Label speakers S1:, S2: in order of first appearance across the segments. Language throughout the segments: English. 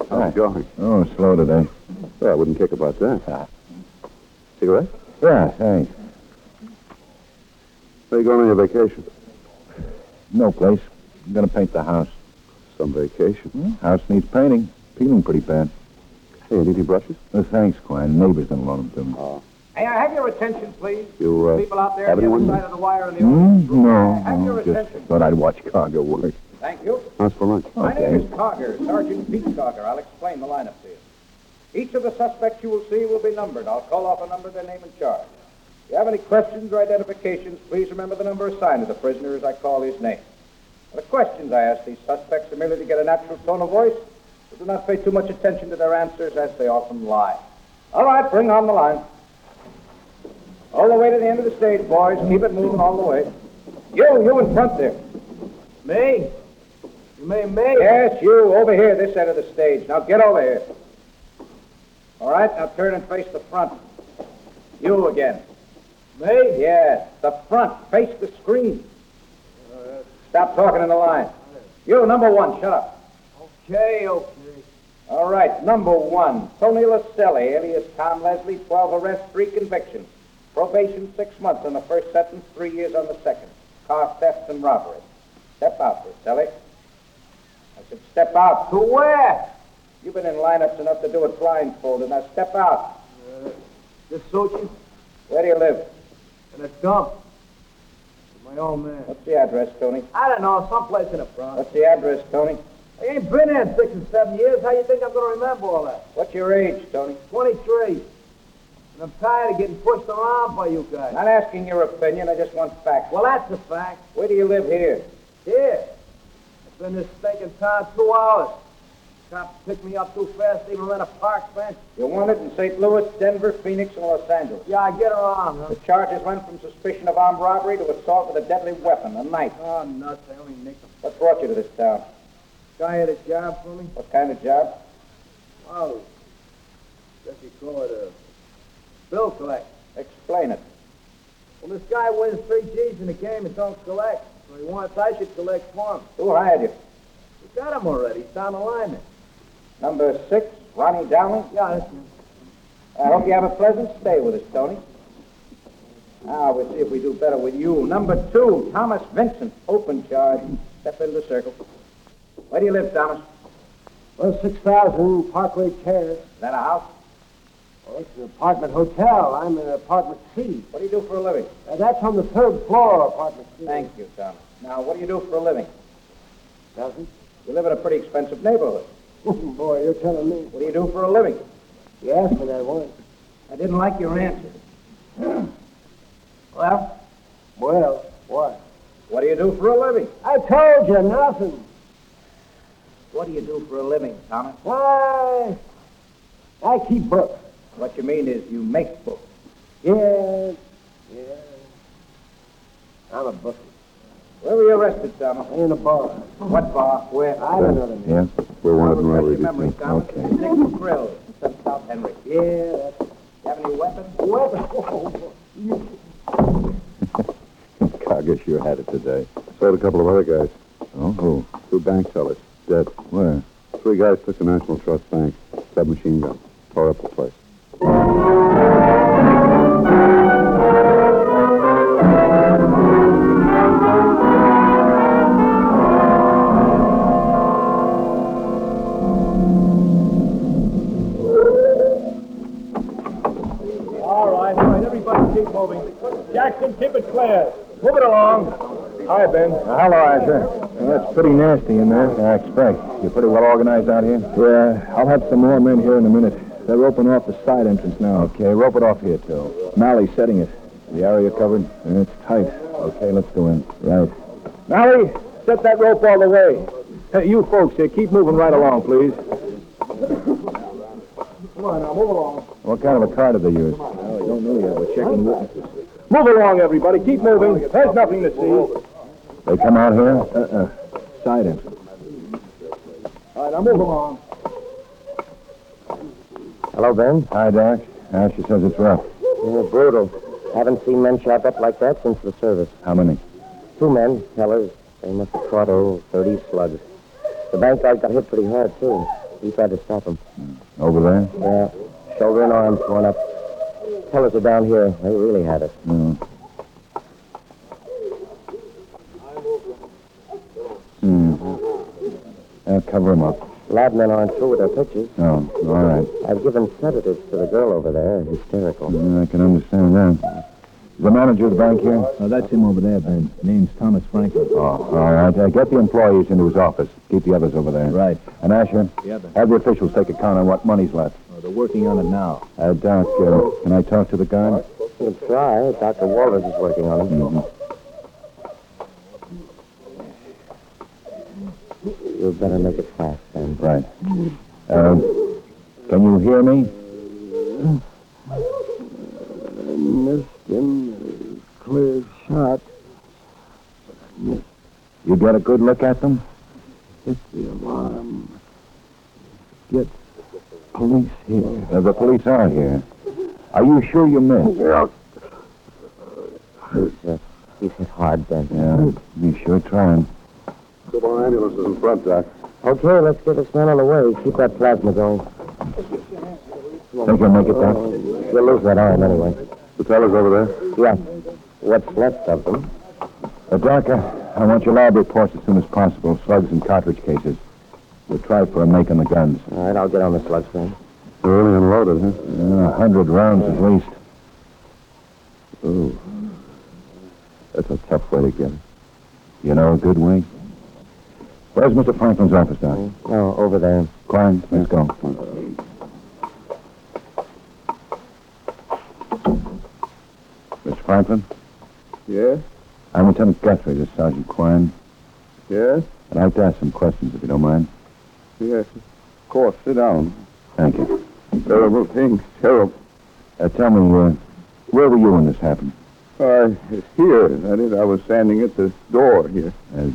S1: Oh,
S2: Hi.
S1: How's it going?
S2: Oh, slow today.
S1: Well, I wouldn't kick about that.
S2: Ah.
S1: Cigarette?
S2: Yeah, thanks.
S1: Where you going on your vacation?
S2: No place. I'm going to paint the house.
S1: Some vacation.
S2: House needs painting. Peeling pretty bad.
S1: Hey, need any brushes?
S2: No, thanks, Quine. Neighbor's going to loan them to me.
S1: Oh.
S3: May I have your attention, please?
S1: You, uh,
S3: People out there
S1: have
S3: on the other side of the wire in the
S2: Hmm?
S3: audience room.
S2: No,
S3: I have
S2: no,
S3: your
S2: just thought I'd watch Carger work.
S3: Thank you.
S1: How's for lunch?
S3: My name is Carger, Sergeant Pete Carger. I'll explain the lineup to you. Each of the suspects you will see will be numbered. I'll call off a number, their name and charge. If you have any questions or identifications, please remember the number assigned to the prisoner as I call his name. The questions I ask these suspects are merely to get a natural tone of voice, so do not pay too much attention to their answers as they often lie. All right, bring on the line. All the way to the end of the stage, boys. Keep it moving all the way. You, you in front there.
S4: Me? You mean me?
S3: Yes, you over here, this end of the stage. Now get over here. All right, now turn and face the front. You again.
S4: Me?
S3: Yes, the front. Face the screen. Stop talking in the line. You, number one, shut up.
S4: Okay, okay.
S3: All right, number one, Tony Laselli, alias Tom Leslie, 12 arrests, three convictions. Probation six months on the first sentence, three years on the second. Car theft and robbery. Step out, Laselli. I said step out.
S4: To where?
S3: You've been in lineups enough to do it blindfolded. Now step out.
S4: Uh, this suit you?
S3: Where do you live?
S4: In a dump. With my old man.
S3: What's the address, Tony?
S4: I don't know, someplace in the front.
S3: What's the address, Tony?
S4: I ain't been here in six and seven years. How you think I'm going to remember all that?
S3: What's your age, Tony?
S4: 23. And I'm tired of getting pushed around by you guys.
S3: Not asking your opinion. I just want facts.
S4: Well, that's a fact.
S3: Where do you live here?
S4: Here. Been this stinking town two hours. Cops picked me up too fast, even ran a park bench.
S3: You're wanted in St. Louis, Denver, Phoenix, and Los Angeles.
S4: Yeah, I get around, huh?
S3: The charges went from suspicion of armed robbery to assault with a deadly weapon, a knife.
S4: Oh, nuts. I only nicked them.
S3: What brought you to this town?
S4: Guy had a job for me.
S3: What kind of job?
S4: Oh, guess you call it a bill collector.
S3: Explain it.
S4: Well, this guy wins three G's in a game and don't collect. So he wants I should collect for him.
S3: Who hired you?
S4: We got him already. He's down the line there.
S3: Number six, Ronnie Dowling.
S4: Yeah, that's him.
S3: I hope you have a pleasant stay with us, Tony. Now, we'll see if we do better with you. Number two, Thomas Vincent. Open charge. Step into the circle. Where do you live, Thomas?
S4: Well, 6,000 Parkway Terrace.
S3: Is that a house?
S4: Well, it's an apartment hotel. I'm in apartment C.
S3: What do you do for a living?
S4: Uh, that's on the third floor, apartment C.
S3: Thank you, Thomas. Now, what do you do for a living?
S4: Doesn't?
S3: You live in a pretty expensive neighborhood.
S4: Oh, boy, you're telling me.
S3: What do you do for a living?
S4: You asked me that once.
S3: I didn't like your answer. well,
S4: Well, what?
S3: what do you do for a living?
S4: I told you nothing.
S3: What do you do for a living, Thomas?
S4: Why? I keep books.
S3: What you mean is you make books.
S4: Yeah, yeah. I'm a bookie.
S3: Where were you arrested, Thomas?
S4: In a bar.
S3: What bar? Where?
S4: I don't know the name.
S2: Yeah? We're wanted in
S3: Refresh
S2: robbery.
S3: your memory,
S2: Dick.
S3: Thomas.
S2: Okay.
S3: Nick Grill, South Henry.
S4: Yeah, that's
S3: You have any weapons?
S4: Weapon. Oh,
S2: guess you had it today.
S1: So did a couple of other guys.
S2: Oh, who?
S1: Two bank tellers. Dead.
S2: Where?
S1: Three guys took the National Trust Bank. Submachine gun. Tore up the place.
S4: All right, all right. Everybody keep moving. Jackson, keep it clear. Move it along. Hi, Ben.
S2: Uh, hello, Arthur.
S5: Well, that's pretty nasty in there.
S2: I expect. You're pretty well organized out here?
S5: Yeah, I'll have some more men here in a minute. They're roping off the side entrance now.
S2: Okay, rope it off here, too.
S5: Mally's setting it.
S2: The area covered?
S5: Yeah, it's tight.
S2: Okay, let's go in.
S5: Right. Mally, set that rope all the way. Hey, you folks here, keep moving right along, please. Come on now, move along.
S2: What kind of a car did they use?
S5: Well, we don't know yet. We're checking witnesses. Move along, everybody. Keep moving. There's nothing to see.
S2: They come out here?
S5: Uh-uh. Side entrance. All right, now move along.
S6: Hello, Ben.
S2: Hi, Doc. Asher says it's rough.
S6: Yeah, brutal. Haven't seen men shot up like that since the service.
S2: How many?
S6: Two men, fellas. They must have caught, oh, 30 slugs. The bank guy got hit pretty hard, too. He tried to stop him.
S2: Over there?
S6: Yeah, shoulder and arm torn up. Fellas are down here. They really had it.
S2: Hmm. Hmm. Uh, cover him up.
S6: Lab men aren't through with their pictures.
S2: Oh, all right.
S6: I've given sedatives to the girl over there, hysterical.
S2: Yeah, I can understand that. Is the manager of the bank here?
S5: Oh, that's him over there, Ben. Name's Thomas Franklin.
S2: Oh, all right. Uh, get the employees into his office. Keep the others over there.
S5: Right.
S2: And Asher,
S5: Yeah, Ben.
S2: have the officials take account on what money's left.
S5: Oh, they're working on it now.
S2: Uh, Doc, uh, can I talk to the guard?
S6: You can try. Dr. Walters is working on it.
S2: Mm-hmm.
S6: You'd better make it fast, Ben.
S2: Right. Uh, can you hear me?
S5: Missed him. Clear shot.
S2: You get a good look at them?
S5: Hit the alarm. Get police here.
S2: Uh, the police are here. Are you sure you missed?
S6: He's, uh, he's hit hard, Ben.
S2: Yeah, you sure trying.
S1: Couple ambulances in front, Doc.
S6: Okay, let's get this man on the way. Keep that plasma going.
S2: Think you'll make it, Doc?
S6: You'll lose that arm anyway.
S1: The fellas over there?
S6: Yeah. What's left of them?
S2: Uh, Doc, uh, I want your lab reports as soon as possible. Slugs and cartridge cases. We'll try for a make on the guns.
S6: All right, I'll get on the slugs, Ben.
S1: Thoroughly unloaded, huh?
S2: Uh, A hundred rounds at least.
S1: Oh. That's a tough way to get it.
S2: You know a good way? Where's Mr. Franklin's office, Doc?
S6: Oh, over there.
S2: Klein, let's go. Mr. Franklin,
S1: Yes?
S2: I'm Lieutenant Guthrie. This is Sergeant Quine.
S1: Yes?
S2: I'd like to ask some questions, if you don't mind.
S1: Yes. Of course. Sit down.
S2: Thank you.
S1: Terrible thing. Terrible.
S2: Uh, tell me, uh, where were you when this happened?
S1: I here. That is, I was standing at the door here.
S2: Uh,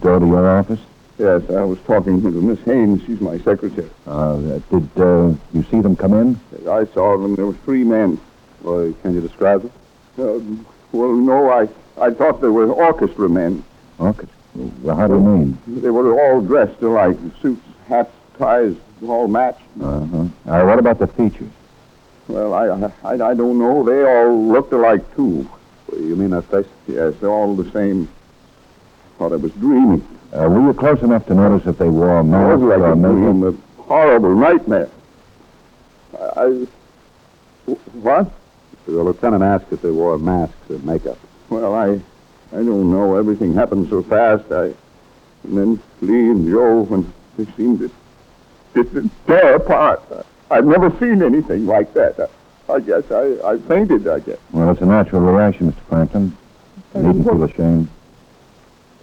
S2: door to your office?
S1: Yes, I was talking to Miss Haynes. She's my secretary.
S2: Uh, did uh, you see them come in?
S1: I saw them. There were three men. Well, can you describe them? Uh, well, no, I, I thought they were orchestra men.
S2: Okay. Well, how do you mean?
S1: They were all dressed alike. Suits, hats, ties, all matched.
S2: Uh-huh. Uh, what about the features?
S1: Well, I, I, I don't know. They all looked alike, too. You mean that face? Yes, they're all the same. Thought I was dreaming.
S2: Uh, were you close enough to notice if they wore
S1: It
S2: masks
S1: was like
S2: or
S1: a a horrible nightmare. I, I what?
S2: The lieutenant asked if they wore masks or makeup.
S1: Well, I, I don't know. Everything happened so fast. I, and then Lee and Joe, when they seemed to, just to tear apart. I, I've never seen anything like that. I, I guess I, I fainted. I guess.
S2: Well, it's a natural reaction, Mr. Franklin. You needn't feel ashamed.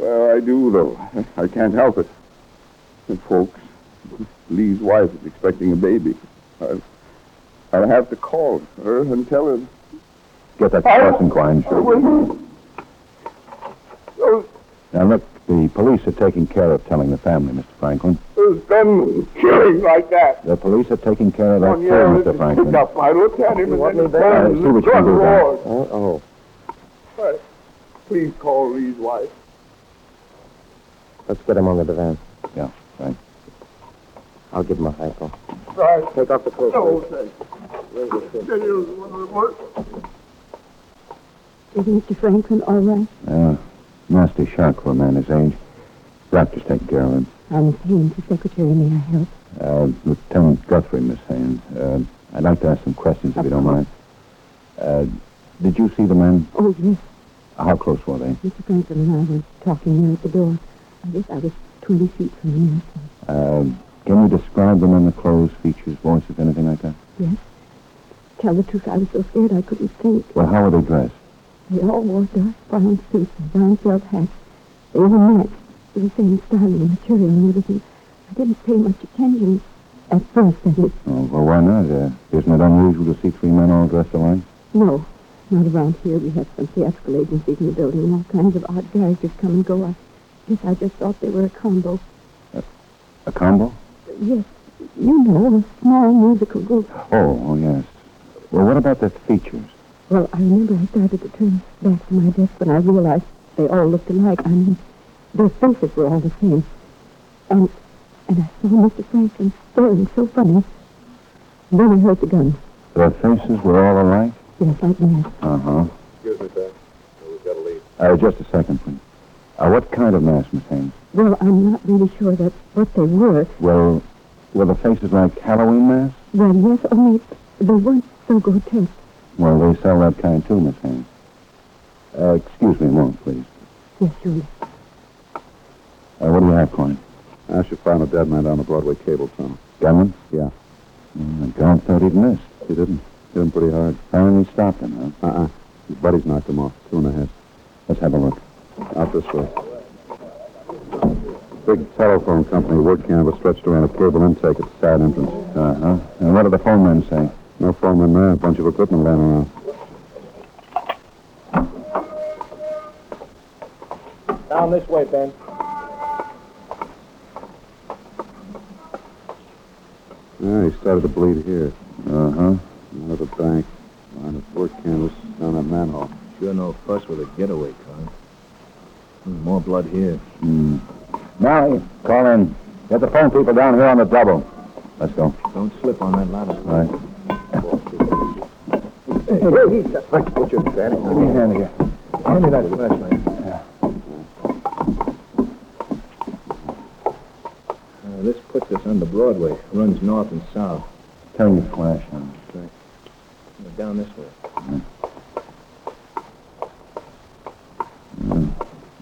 S1: Well, I do though. I can't help it. And folks, Lee's wife is expecting a baby. I'll, I'll have to call her and tell her.
S2: Get that person, Quine.
S1: Oh,
S2: Now, look, the police are taking care of telling the family, Mr. Franklin.
S1: There's been killing like that.
S2: The police are taking care of that,
S1: One
S2: too,
S1: year,
S2: Mr. Franklin.
S1: Up. I looked at him and
S6: want
S1: then
S6: me
S1: the
S6: back?
S2: Uh,
S1: gun
S2: see what you can do,
S1: roared.
S6: Oh, oh.
S1: Please call Lee's wife.
S6: Let's get him under the van.
S2: Yeah, right.
S6: I'll give him a hypo.
S1: Right.
S6: Take off the coat.
S1: No,
S6: please.
S1: thanks. Then you want to work.
S7: Is Mr. Franklin all right?
S2: Uh, nasty shock for a man his age. Doctor's taking care of him.
S7: I'm Miss Haynes, the secretary. May I help?
S2: Uh, Lieutenant Guthrie, Miss Haynes. Uh, I'd like to ask some questions, if you don't mind. Uh, did you see the men?
S7: Oh, yes.
S2: How close were they?
S7: Mr. Franklin and I were talking there at the door. I guess I was 20 feet from the one.
S2: Uh, can you describe them in the clothes, features, voices, anything like that?
S7: Yes. Tell the truth, I was so scared I couldn't think.
S2: Well, how were they dressed?
S7: They all wore dark brown suits and brown felt hats. They all matched the same style and material and everything. I didn't pay much attention at first, is.
S2: Oh, well, why not? Uh, isn't it unusual to see three men all dressed alike?
S7: No, not around here. We have some theatrical agencies in the building and all kinds of odd characters come and go. I guess I just thought they were a combo.
S2: A combo?
S7: Yes, you know, a small musical group.
S2: Oh, oh, yes. Well, what about their features?
S7: Well, I remember I started to turn back to my desk when I realized they all looked alike. I mean, their faces were all the same. And and I saw Mr. Franklin staring so funny. Then I heard the gun.
S2: Their faces were all alike?
S7: Yes, like that.
S2: Uh-huh.
S1: Excuse me, sir. We've got to leave.
S2: Uh, just a second, please. Uh, what kind of mask, Miss Haynes?
S7: Well, I'm not really sure that's what they were.
S2: Well, were the faces like Halloween masks?
S7: Well, yes, only they weren't so grotesque.
S2: Well, they sell that kind too, Miss Haynes. Uh, excuse me a moment, please.
S7: Yes, surely.
S2: Uh, what do you have, Coin?
S1: I should find a dead man down the Broadway cable tunnel.
S2: Gunman?
S1: Yeah.
S2: Mm, the guard thought he'd missed.
S1: He didn't. Hit him pretty hard.
S2: Finally stopped him, huh?
S1: Uh-uh. His buddies knocked him off. Two in the head.
S2: Let's have a look.
S1: Out this way. Big telephone company word canvas stretched around a cable intake at the side entrance.
S2: Uh-huh. And what did the phone man say?
S1: No phone in there. A bunch of equipment laying around.
S5: Down this way, Ben.
S1: Yeah, he started to bleed here.
S2: Uh-huh.
S1: Out of the bank. On his work canvas. Down that manhole.
S5: Sure no fuss with a getaway car. More blood here.
S2: Hmm. Molly, call in. Get the phone people down here on the double. Let's go.
S5: Don't slip on that ladder.
S2: All right.
S5: Hey, hey, hey, Frank, put your hand
S2: Give me a hand here.
S5: Hand me that flashlight. Uh, this puts us on the Broadway. Runs north and south.
S2: Turn your flash on.
S5: Uh, Down this way.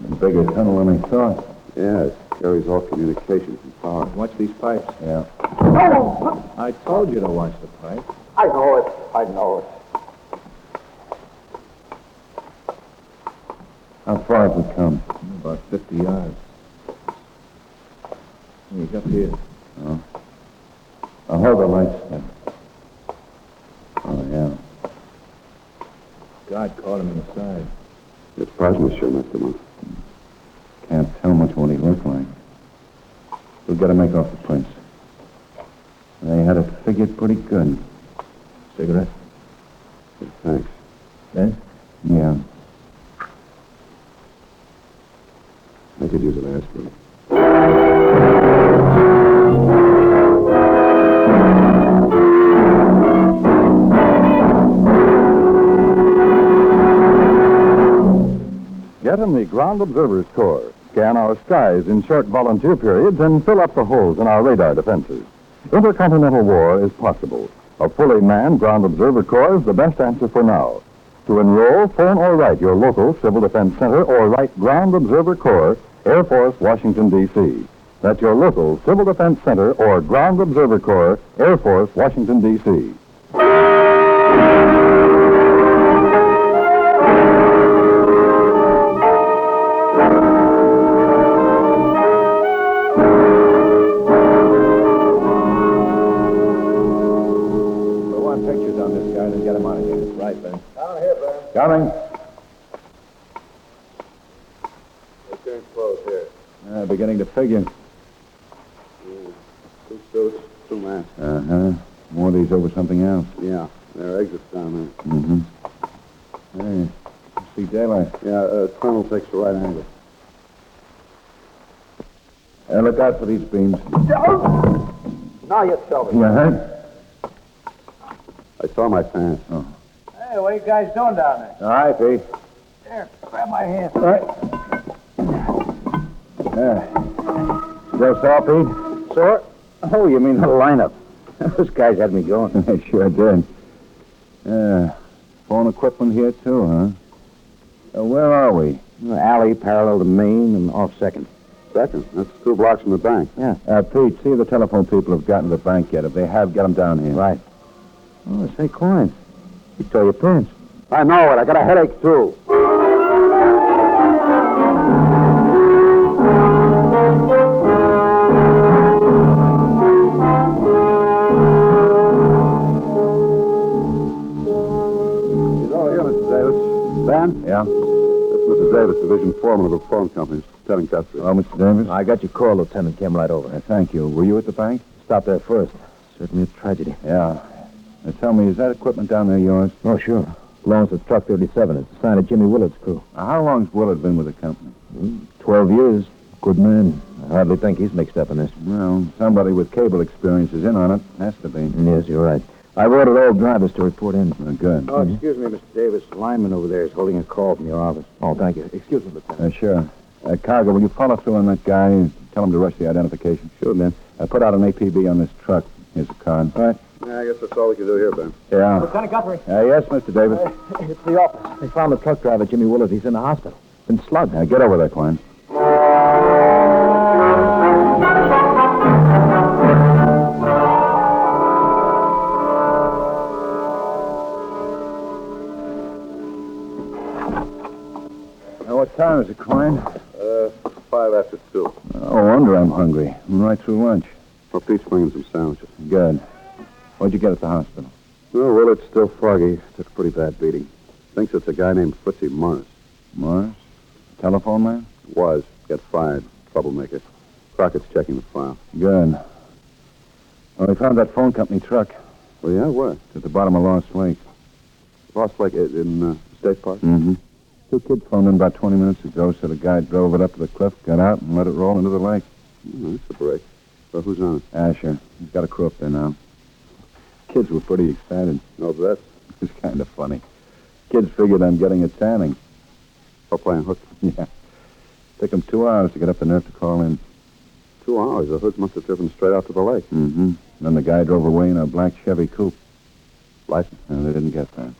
S2: A bigger tunnel than I thought.
S1: Yeah, it carries all communications and power.
S5: Watch these pipes.
S2: Yeah.
S5: I told you to watch the pipe.
S4: I know it. I know it.
S2: How far have we come?
S5: About 50 yards. He's up here. Oh.
S2: I'll hold the lights then. Oh, yeah.
S5: God caught him in the side.
S1: It's Prasma sure messed him
S2: tell much what he looked like. We've got to make off the prints. They had it figured pretty good.
S5: Cigarette?
S1: Thanks.
S5: Ben?
S2: Yeah.
S1: I could use an aspirin.
S8: Get in the Ground Observers Corps. Scan our skies in short volunteer periods and fill up the holes in our radar defenses. Intercontinental war is possible. A fully manned Ground Observer Corps is the best answer for now. To enroll, phone or write your local Civil Defense Center or write Ground Observer Corps, Air Force, Washington, D.C. That's your local Civil Defense Center or Ground Observer Corps, Air Force, Washington, D.C.
S2: Coming.
S1: Okay, close here.
S2: Uh, beginning to figure.
S1: Two suits, two masks.
S2: Uh-huh. More of these over something else.
S1: Yeah, there are exits down there.
S2: Mm-hmm. Hey, see daylight.
S1: Yeah, uh, tunnel takes the right angle.
S2: Uh, look out for these beams.
S3: Now you tell me.
S2: You hurt?
S1: I saw my pants.
S3: Hey, what are you guys doing down there?
S2: All right, Pete.
S3: There, grab my hand.
S2: All right. Yeah. still saw Pete?
S6: Sir? Oh, you mean the lineup. Those guys had me going.
S2: I sure did. Yeah. Phone equipment here, too, huh? Uh, where are we?
S6: Alley parallel to Main and off second.
S1: Second. That's two blocks from the bank.
S2: Yeah. Uh, Pete, see if the telephone people have gotten to the bank yet. If they have, get them down here.
S9: Right.
S2: Oh, say, Klein. You tore your pants.
S1: I know it. I got a headache, too. Oh, here, Mr. Davis. Ben?
S2: Yeah?
S1: That's Mrs. Davis, division foreman of the phone company, telling Guthrie.
S2: Hello, Mr. Davis.
S9: I got your call, Lieutenant. Came right over.
S2: Thank you. Were you at the bank?
S9: Stop there first. Certainly a tragedy.
S2: Yeah. Now, tell me, is that equipment down there yours?
S9: Oh, sure. Belongs to Truck 37. It's a sign of Jimmy Willard's crew.
S2: Now, how long's Willard been with the company?
S9: Twelve years. Good man. I hardly think he's mixed up in this.
S2: Well, somebody with cable experience is in on it. Has to be.
S9: Yes, you're right. I've ordered all drivers to report in.
S2: Uh, good.
S10: Oh, excuse me, Mr. Davis. Lyman over there is holding a call from your office.
S9: Oh, thank you. Excuse me, Lieutenant.
S2: Uh, sure. Uh, Carger, will you follow through on that guy and tell him to rush the identification? Sure, man. Uh, put out an APB on this truck. Here's the card. All right.
S1: Yeah, I guess that's all we can do here, Ben.
S2: Yeah.
S9: Lieutenant Guthrie.
S2: Uh, yes, Mr. Davis.
S9: It's the office. They found the truck driver, Jimmy Willard. He's in the hospital. Been slugged.
S2: Now, get over there, Klein. Now, what time is it, Klein?
S1: Uh, five after two.
S2: Oh, wonder I'm hungry. I'm right through lunch.
S1: Well, Pete's bringing some sandwiches.
S2: Good. What'd you get at the hospital?
S1: Oh, Well, it's still foggy. Took a pretty bad beating. Thinks it's a guy named Fritzy Morris.
S2: Morris? Telephone man?
S1: Was. Got fired. Troublemaker. Crockett's checking the file.
S2: Good. Well, they found that phone company truck.
S1: Well, yeah, where?
S2: It's at the bottom of Lost Lake.
S1: Lost Lake in uh, State Park?
S2: Mm-hmm. Two kids phoned in about 20 minutes ago, said a guy drove it up to the cliff, got out, and let it roll into the lake.
S1: Oh, that's a break. Well, who's on it?
S2: Asher. He's got a crew up there now. Kids were pretty excited.
S1: No, that.
S2: It's kind of funny. Kids figured I'm getting a tanning.
S1: Oh, playing hook.
S2: Yeah. Took them two hours to get up the nerve to call in.
S1: Two hours. The hoods must have driven straight out to the lake.
S2: Mm-hmm. Then the guy drove away in a black Chevy coupe.
S1: License?
S2: And they didn't get that.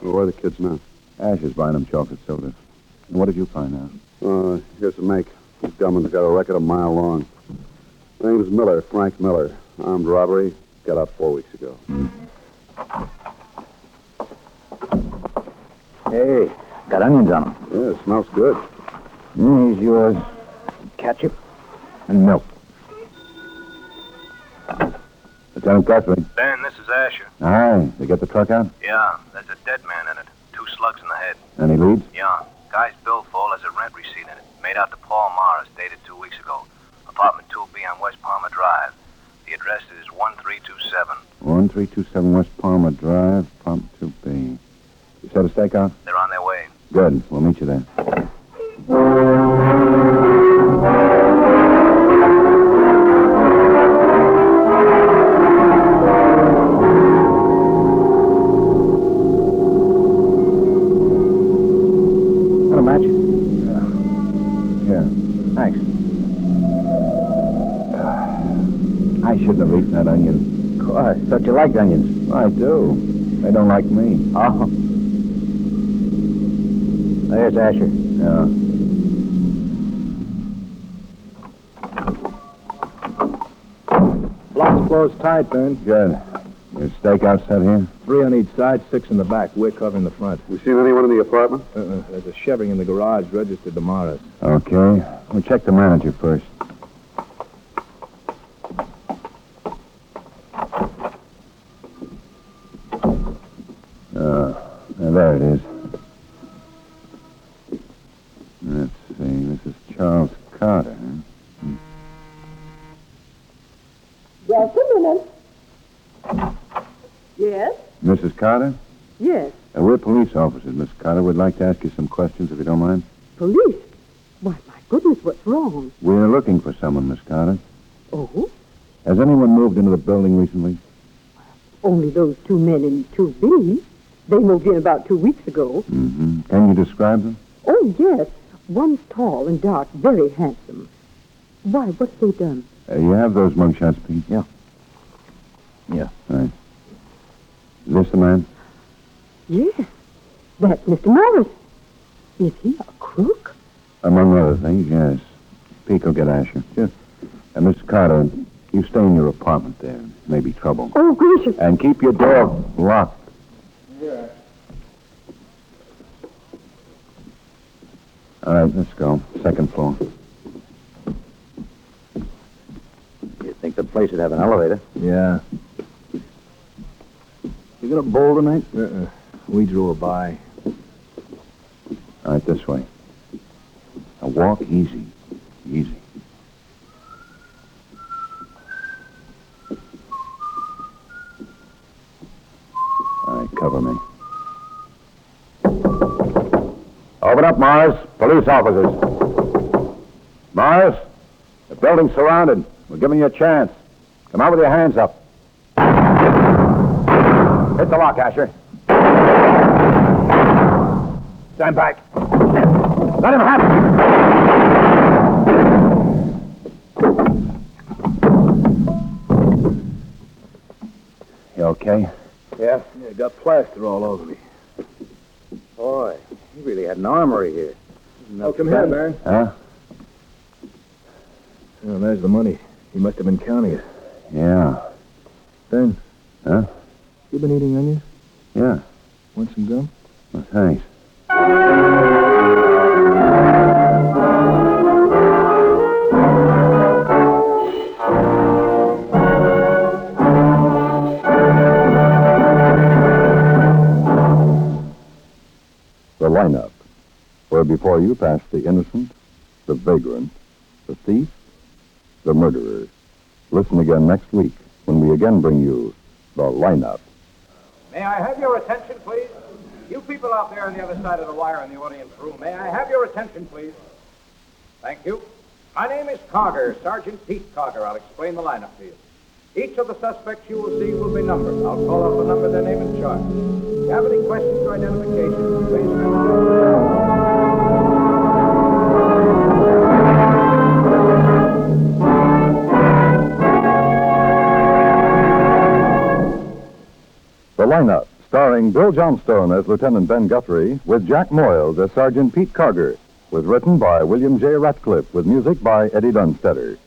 S1: Well, where are the kids now?
S2: Asher's buying them chocolate sodas. And what did you find out?
S1: Uh, here's the make. This gunman's got a record a mile long. Name's Miller, Frank Miller. Armed robbery. Got out four weeks ago.
S9: Hey, got onions on them.
S1: Yeah, it smells good.
S9: Mm, here's yours. Ketchup and milk.
S2: Lieutenant Guthrie.
S11: Ben, this is Asher.
S2: Hi. They get the truck out?
S11: Yeah, there's a dead man in it. Two slugs in the head.
S2: Any leads?
S11: Yeah. Guy's billfold has a rent receipt in it. Made out to Paul Morris, dated two weeks ago. Apartment 2B on West Palmer Drive. Address is 1327.
S2: 1327 West Palmer Drive, Pump 2B. You set a stakeout?
S11: They're on their way.
S2: Good. We'll meet you there.
S9: Course. Thought you liked onions.
S2: I do. They don't like me. Uh-huh.
S9: Oh. There's Asher.
S2: Yeah.
S5: Lock's closed tight, Ben.
S2: Good. Your stakeout set here?
S5: Three on each side, six in the back. We're covering the front.
S1: You seen anyone in the apartment?
S5: Uh-uh. There's a Chevy in the garage registered to Morris.
S2: Okay. We'll check the manager first. Carter?
S7: Yes.
S2: Uh, we're police officers, Miss Carter. We'd like to ask you some questions, if you don't mind.
S7: Police? Why, my goodness, what's wrong?
S2: We're looking for someone, Miss Carter.
S7: Oh?
S2: Has anyone moved into the building recently?
S7: Only those two men in 2B. They moved in about two weeks ago.
S2: Mm-hmm. Can you describe them?
S7: Oh, yes. One's tall and dark, very handsome. Why, what's they done?
S2: Uh, you have those mugshots, Pete?
S9: Yeah. Yeah.
S2: Right. Is this the man?
S7: Yes. That's Mr. Morris. Is he a crook?
S2: Among other things, yes. Pete, go get Asher. Yes. And Mr. Carter, you stay in your apartment there. Maybe trouble.
S7: Oh, gracious.
S2: And keep your door locked.
S3: Yeah.
S2: All right, let's go. Second floor.
S6: You'd think the place would have an elevator.
S5: Yeah.
S2: You got a bowl tonight?
S5: Uh-uh. We drove by.
S2: All right, this way. Now walk easy. Easy. All right, cover me. Open up, Mars. Police officers. Mars, the building's surrounded. We're giving you a chance. Come out with your hands up. The lock, Asher. Stand back. Let him have it. You okay?
S5: Yeah? Yeah, got plaster all over me.
S6: Boy, he really had an armory here.
S5: Oh, come here, Baron.
S2: Huh?
S5: Oh, there's the money. He must have been counting it.
S2: Yeah.
S5: Ben.
S2: Huh?
S5: You been eating onions?
S2: Yeah.
S5: Want some gum?
S2: Well, thanks. The lineup, where before you pass the innocent, the vagrant, the thief, the murderer. Listen again next week when we again bring you the lineup.
S3: May I have your attention, please? You people out there on the other side of the wire in the audience room, may I have your attention, please? Thank you. My name is Carger, Sergeant Pete Carger. I'll explain the lineup to you. Each of the suspects you will see will be numbered. I'll call out the number, their name, and charge. If you have any questions or identification, please remember.
S8: The lineup, starring Bill Johnstone as Lieutenant Ben Guthrie, with Jack Moyles as Sergeant Pete Carger, was written by William J. Ratcliffe, with music by Eddie Dunstedter.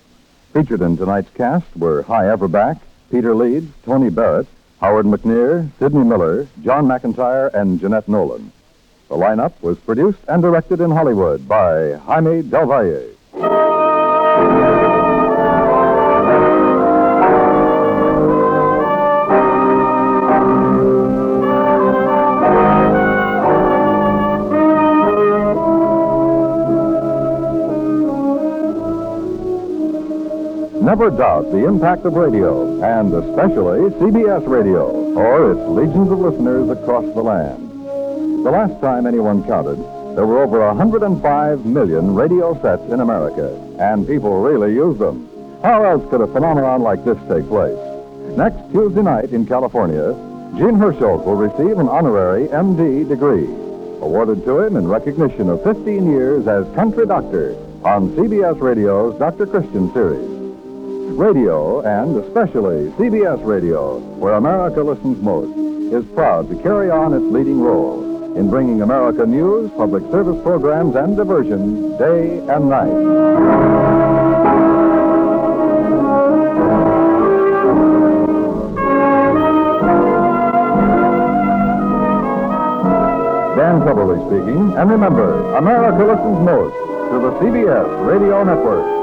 S8: Featured in tonight's cast were Hy Averback, Peter Leeds, Tony Barrett, Howard McNear, Sidney Miller, John McIntire, and Jeanette Nolan. The lineup was produced and directed in Hollywood by Jaime Del Valle. Never doubt the impact of radio, and especially CBS Radio, or its legions of listeners across the land. The last time anyone counted, there were over 105 million radio sets in America, and people really use them. How else could a phenomenon like this take place? Next Tuesday night in California, Jean Hersholt will receive an honorary MD degree, awarded to him in recognition of 15 years as country doctor on CBS Radio's Dr. Christian series. Radio, and especially CBS Radio, where America listens most, is proud to carry on its leading role in bringing America news, public service programs, and diversion day and night. Dan Coverly speaking, and remember, America listens most to the CBS Radio Network.